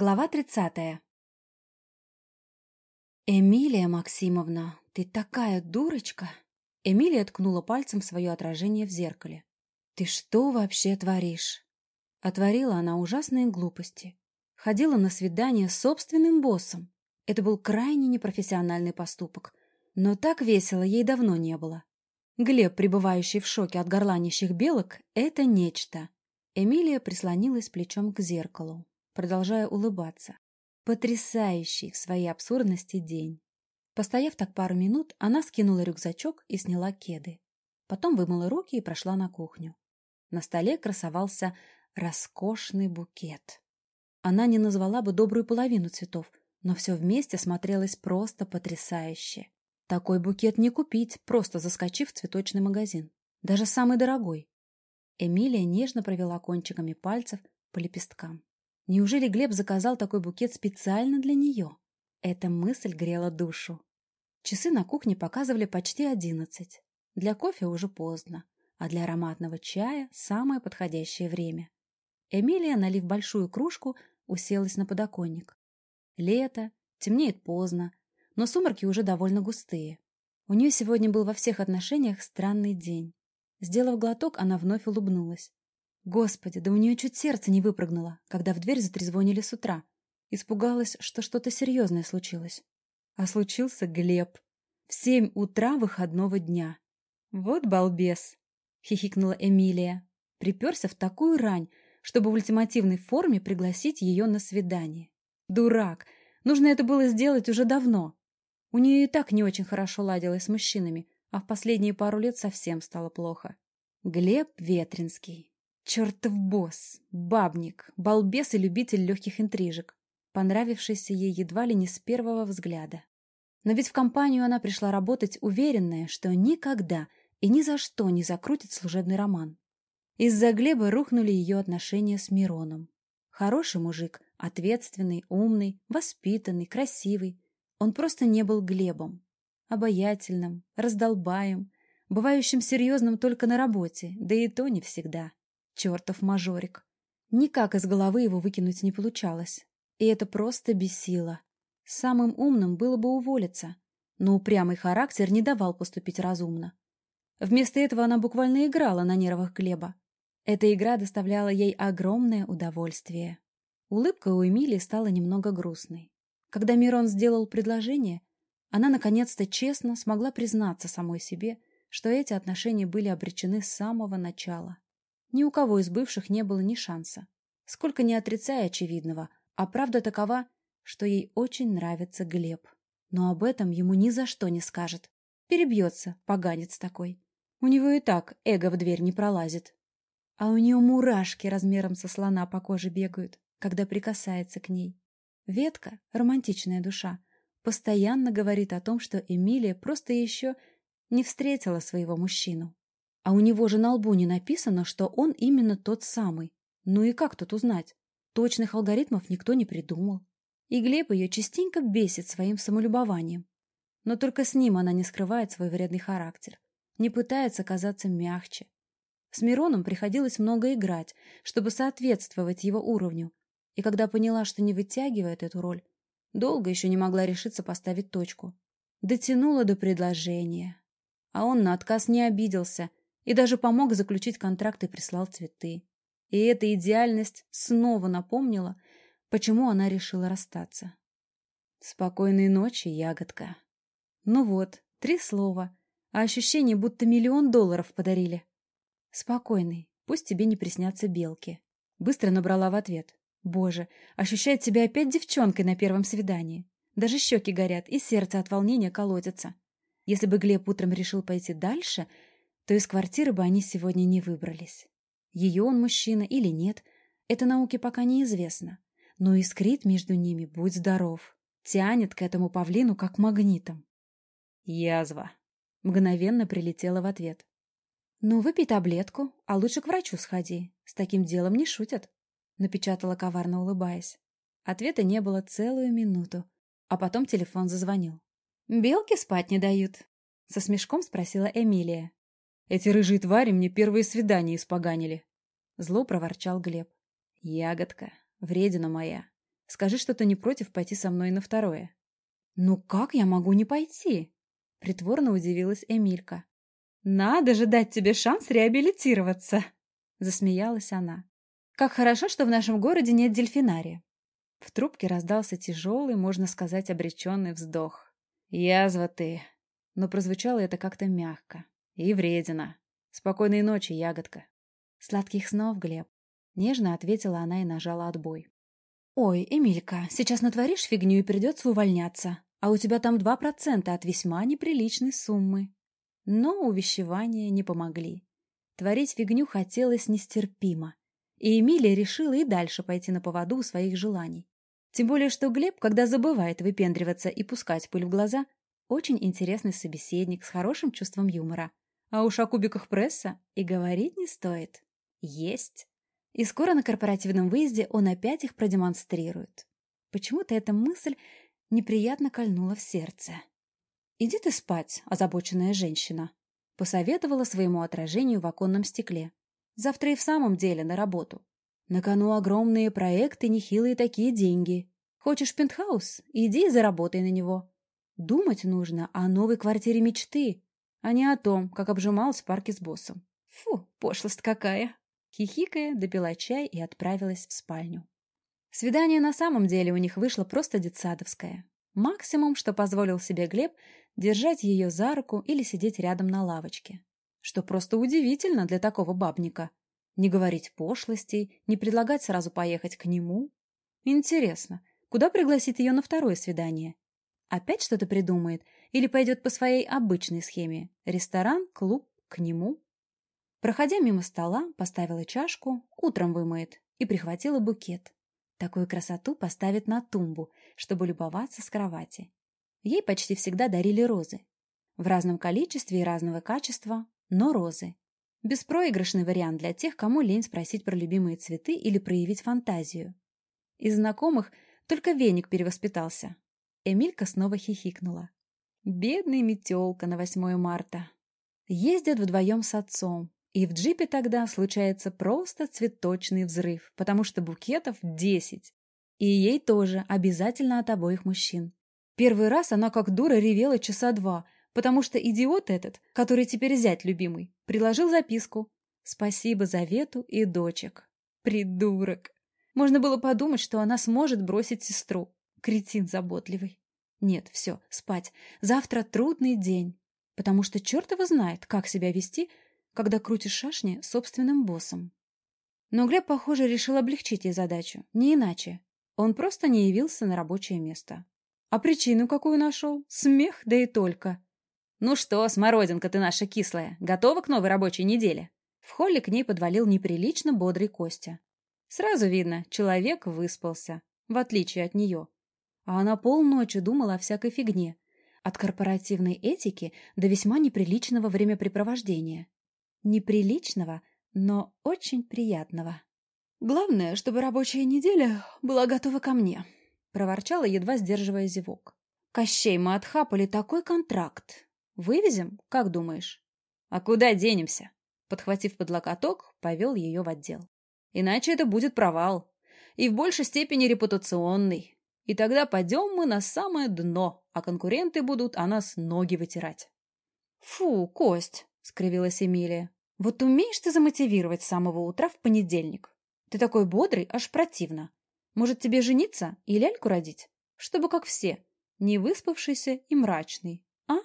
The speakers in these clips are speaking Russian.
Глава тридцатая. «Эмилия Максимовна, ты такая дурочка!» Эмилия ткнула пальцем в свое отражение в зеркале. «Ты что вообще творишь?» Отворила она ужасные глупости. Ходила на свидание с собственным боссом. Это был крайне непрофессиональный поступок. Но так весело ей давно не было. Глеб, пребывающий в шоке от горланищих белок, — это нечто. Эмилия прислонилась плечом к зеркалу продолжая улыбаться. Потрясающий в своей абсурдности день. Постояв так пару минут, она скинула рюкзачок и сняла кеды. Потом вымыла руки и прошла на кухню. На столе красовался роскошный букет. Она не назвала бы добрую половину цветов, но все вместе смотрелось просто потрясающе. Такой букет не купить, просто заскочив в цветочный магазин. Даже самый дорогой. Эмилия нежно провела кончиками пальцев по лепесткам. Неужели Глеб заказал такой букет специально для нее? Эта мысль грела душу. Часы на кухне показывали почти одиннадцать. Для кофе уже поздно, а для ароматного чая самое подходящее время. Эмилия, налив большую кружку, уселась на подоконник. Лето, темнеет поздно, но сумерки уже довольно густые. У нее сегодня был во всех отношениях странный день. Сделав глоток, она вновь улыбнулась. Господи, да у нее чуть сердце не выпрыгнуло, когда в дверь затрезвонили с утра. Испугалась, что что-то серьезное случилось. А случился Глеб. В семь утра выходного дня. Вот балбес! Хихикнула Эмилия. Приперся в такую рань, чтобы в ультимативной форме пригласить ее на свидание. Дурак! Нужно это было сделать уже давно. У нее и так не очень хорошо ладилось с мужчинами, а в последние пару лет совсем стало плохо. Глеб Ветринский. Чертов босс, бабник, балбес и любитель легких интрижек, понравившийся ей едва ли не с первого взгляда. Но ведь в компанию она пришла работать, уверенная, что никогда и ни за что не закрутит служебный роман. Из-за Глеба рухнули ее отношения с Мироном. Хороший мужик, ответственный, умный, воспитанный, красивый. Он просто не был Глебом. Обаятельным, раздолбаем, бывающим серьезным только на работе, да и то не всегда. Чертов мажорик. Никак из головы его выкинуть не получалось. И это просто бесило. Самым умным было бы уволиться, но упрямый характер не давал поступить разумно. Вместо этого она буквально играла на нервах Глеба. Эта игра доставляла ей огромное удовольствие. Улыбка у Эмилии стала немного грустной. Когда Мирон сделал предложение, она наконец-то честно смогла признаться самой себе, что эти отношения были обречены с самого начала. Ни у кого из бывших не было ни шанса. Сколько не отрицая очевидного, а правда такова, что ей очень нравится Глеб. Но об этом ему ни за что не скажет. Перебьется, поганец такой. У него и так эго в дверь не пролазит. А у нее мурашки размером со слона по коже бегают, когда прикасается к ней. Ветка, романтичная душа, постоянно говорит о том, что Эмилия просто еще не встретила своего мужчину. А у него же на лбу не написано, что он именно тот самый. Ну и как тут узнать? Точных алгоритмов никто не придумал. И Глеб ее частенько бесит своим самолюбованием. Но только с ним она не скрывает свой вредный характер. Не пытается казаться мягче. С Мироном приходилось много играть, чтобы соответствовать его уровню. И когда поняла, что не вытягивает эту роль, долго еще не могла решиться поставить точку. Дотянула до предложения. А он на отказ не обиделся и даже помог заключить контракт и прислал цветы. И эта идеальность снова напомнила, почему она решила расстаться. «Спокойной ночи, ягодка». Ну вот, три слова, а ощущение, будто миллион долларов подарили. «Спокойный, пусть тебе не приснятся белки». Быстро набрала в ответ. «Боже, ощущает себя опять девчонкой на первом свидании. Даже щеки горят, и сердце от волнения колотится. Если бы Глеб утром решил пойти дальше, то из квартиры бы они сегодня не выбрались. Ее он мужчина или нет, это науке пока неизвестно. Но искрит между ними, будь здоров. Тянет к этому павлину, как магнитом. «Язва!» — мгновенно прилетела в ответ. «Ну, выпей таблетку, а лучше к врачу сходи. С таким делом не шутят», — напечатала коварно улыбаясь. Ответа не было целую минуту, а потом телефон зазвонил. «Белки спать не дают?» — со смешком спросила Эмилия. Эти рыжие твари мне первые свидания испоганили. Зло проворчал Глеб. Ягодка, вредина моя. Скажи, что ты не против пойти со мной на второе». «Ну как я могу не пойти?» Притворно удивилась Эмилька. «Надо же дать тебе шанс реабилитироваться!» Засмеялась она. «Как хорошо, что в нашем городе нет дельфинария!» В трубке раздался тяжелый, можно сказать, обреченный вздох. «Язва ты!» Но прозвучало это как-то мягко. «И вредина! Спокойной ночи, ягодка!» «Сладких снов, Глеб!» Нежно ответила она и нажала отбой. «Ой, Эмилька, сейчас натворишь фигню и придется увольняться, а у тебя там два процента от весьма неприличной суммы». Но увещевания не помогли. Творить фигню хотелось нестерпимо. И Эмилия решила и дальше пойти на поводу у своих желаний. Тем более, что Глеб, когда забывает выпендриваться и пускать пыль в глаза, очень интересный собеседник с хорошим чувством юмора. А уж о кубиках пресса и говорить не стоит. Есть. И скоро на корпоративном выезде он опять их продемонстрирует. Почему-то эта мысль неприятно кольнула в сердце. «Иди ты спать, озабоченная женщина», — посоветовала своему отражению в оконном стекле. «Завтра и в самом деле на работу. На кону огромные проекты, нехилые такие деньги. Хочешь пентхаус? Иди и заработай на него. Думать нужно о новой квартире мечты, а не о том, как обжималась в парке с боссом. Фу, пошлость какая!» Хихикая, допила чай и отправилась в спальню. Свидание на самом деле у них вышло просто детсадовское. Максимум, что позволил себе Глеб, держать ее за руку или сидеть рядом на лавочке. Что просто удивительно для такого бабника. Не говорить пошлостей, не предлагать сразу поехать к нему. Интересно, куда пригласит ее на второе свидание? Опять что-то придумает или пойдет по своей обычной схеме? Ресторан, клуб, к нему? Проходя мимо стола, поставила чашку, утром вымоет, и прихватила букет. Такую красоту поставит на тумбу, чтобы любоваться с кровати. Ей почти всегда дарили розы. В разном количестве и разного качества, но розы. Беспроигрышный вариант для тех, кому лень спросить про любимые цветы или проявить фантазию. Из знакомых только веник перевоспитался. Эмилька снова хихикнула. Бедный метелка на 8 марта. Ездят вдвоем с отцом. И в джипе тогда случается просто цветочный взрыв, потому что букетов десять. И ей тоже обязательно от обоих мужчин. Первый раз она как дура ревела часа два, потому что идиот этот, который теперь зять любимый, приложил записку «Спасибо за Вету и дочек». Придурок. Можно было подумать, что она сможет бросить сестру. Кретин заботливый. Нет, все, спать. Завтра трудный день. Потому что черт его знает, как себя вести, когда крутишь шашни собственным боссом. Но Глеб, похоже, решил облегчить ей задачу. Не иначе. Он просто не явился на рабочее место. А причину какую нашел? Смех, да и только. «Ну что, смородинка ты наша кислая, готова к новой рабочей неделе?» В холле к ней подвалил неприлично бодрый Костя. Сразу видно, человек выспался, в отличие от нее. А она полночи думала о всякой фигне. От корпоративной этики до весьма неприличного времяпрепровождения. Неприличного, но очень приятного. «Главное, чтобы рабочая неделя была готова ко мне», — проворчала, едва сдерживая зевок. «Кощей, мы отхапали такой контракт. Вывезем, как думаешь?» «А куда денемся?» Подхватив под локоток, повел ее в отдел. «Иначе это будет провал. И в большей степени репутационный. И тогда пойдем мы на самое дно, а конкуренты будут о нас ноги вытирать». «Фу, Кость!» — скривилась Эмилия. «Вот умеешь ты замотивировать с самого утра в понедельник? Ты такой бодрый, аж противно. Может, тебе жениться и ляльку родить? Чтобы как все, не выспавшийся и мрачный, а?»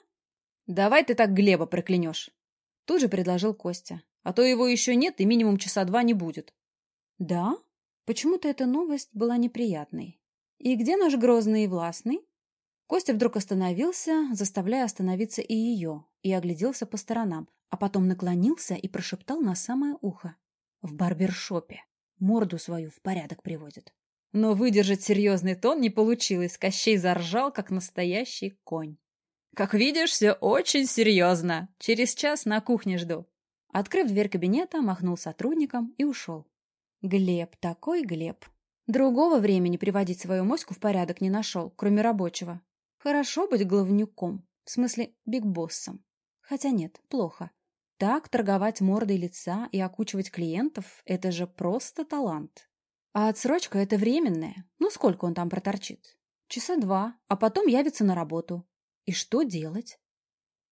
«Давай ты так Глеба проклянешь!» Тут же предложил Костя. «А то его еще нет и минимум часа два не будет». «Да?» Почему-то эта новость была неприятной. «И где наш грозный и властный?» Костя вдруг остановился, заставляя остановиться и ее, и огляделся по сторонам, а потом наклонился и прошептал на самое ухо. В барбершопе. Морду свою в порядок приводит. Но выдержать серьезный тон не получилось. Кощей заржал, как настоящий конь. «Как видишь, все очень серьезно. Через час на кухне жду». Открыв дверь кабинета, махнул сотрудникам и ушел. Глеб, такой Глеб. Другого времени приводить свою моську в порядок не нашел, кроме рабочего. Хорошо быть главнюком, в смысле бигбоссом. Хотя нет, плохо. Так торговать мордой лица и окучивать клиентов – это же просто талант. А отсрочка — это временная. Ну, сколько он там проторчит? Часа два, а потом явится на работу. И что делать?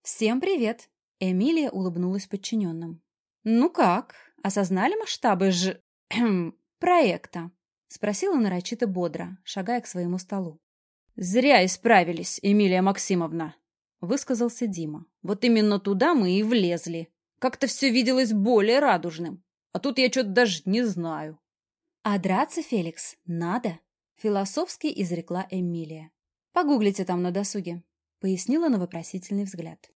«Всем привет!» Эмилия улыбнулась подчиненным. «Ну как, осознали масштабы ж... проекта?» Спросила нарочито бодро, шагая к своему столу. «Зря исправились, Эмилия Максимовна!» Высказался Дима. «Вот именно туда мы и влезли. Как-то все виделось более радужным. А тут я что-то даже не знаю». «А драться, Феликс, надо!» Философски изрекла Эмилия. «Погуглите там на досуге», — пояснила на вопросительный взгляд.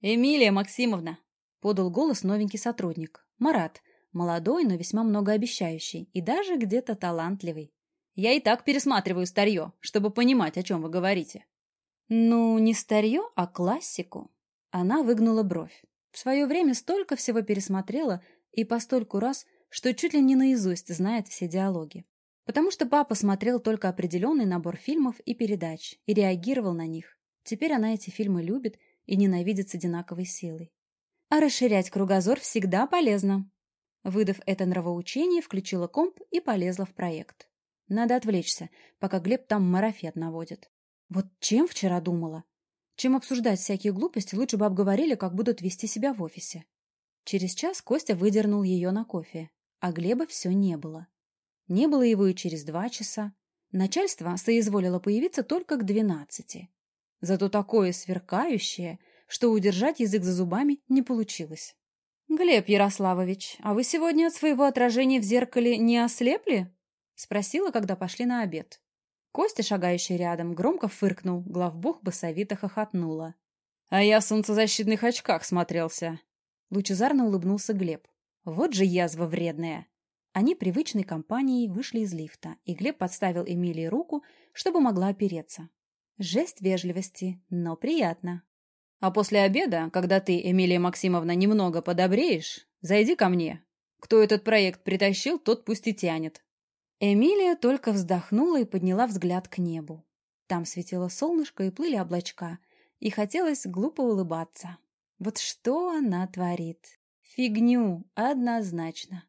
«Эмилия Максимовна!» — подал голос новенький сотрудник. Марат, молодой, но весьма многообещающий и даже где-то талантливый. «Я и так пересматриваю старье, чтобы понимать, о чем вы говорите». «Ну, не старье, а классику». Она выгнула бровь. В свое время столько всего пересмотрела и постольку раз, что чуть ли не наизусть знает все диалоги. Потому что папа смотрел только определенный набор фильмов и передач и реагировал на них. Теперь она эти фильмы любит и ненавидит с одинаковой силой. А расширять кругозор всегда полезно. Выдав это нравоучение, включила комп и полезла в проект. Надо отвлечься, пока Глеб там марафет наводит. Вот чем вчера думала? Чем обсуждать всякие глупости, лучше бы обговорили, как будут вести себя в офисе. Через час Костя выдернул ее на кофе, а Глеба все не было. Не было его и через два часа. Начальство соизволило появиться только к двенадцати. Зато такое сверкающее, что удержать язык за зубами не получилось. «Глеб Ярославович, а вы сегодня от своего отражения в зеркале не ослепли?» — спросила, когда пошли на обед. Костя, шагающий рядом, громко фыркнул, главбух басовито хохотнула. «А я в солнцезащитных очках смотрелся!» Лучезарно улыбнулся Глеб. «Вот же язва вредная!» Они привычной компанией вышли из лифта, и Глеб подставил Эмилии руку, чтобы могла опереться. Жесть вежливости, но приятно. «А после обеда, когда ты, Эмилия Максимовна, немного подобреешь, зайди ко мне. Кто этот проект притащил, тот пусть и тянет». Эмилия только вздохнула и подняла взгляд к небу. Там светило солнышко и плыли облачка, и хотелось глупо улыбаться. Вот что она творит? Фигню, однозначно.